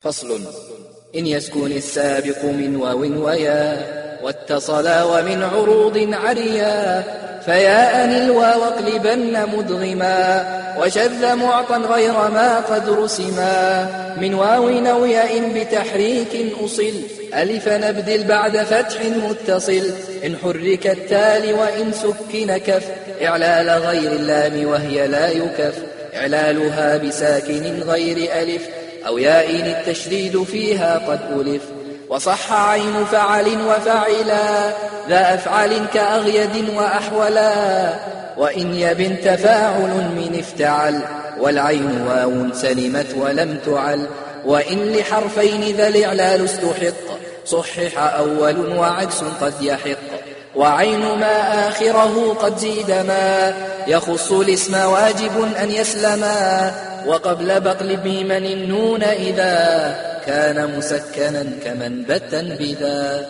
فصل. إن يسكن السابق من واو ويا واتصلا ومن عروض عريا فيا أن الواو اقلبن مدغما وشذ معطا غير ما قد رسما. من واو أو ياء بتحريك أصل ألف نبدل بعد فتح متصل. إن حرك التالي وإن سكن كف إعلال غير اللام وهي لا يكف. إعلالها بساكن غير ألف أو ياء التشديد فيها قد ألف. وصح عين فعل وفعلا ذا أفعل كأغيد وأحولا. وإن يبن تفاعل من افتعل والعين واو سلمت ولم تعل. وإن لحرفين ذا الإعلال استحق صحح أول وعكس قد يحق. وعين ما آخره قد زيد ما يخص الاسم واجب أن يسلما. وقبل بقل بمن النون إذا كان مسكنا كمن بتا بذا.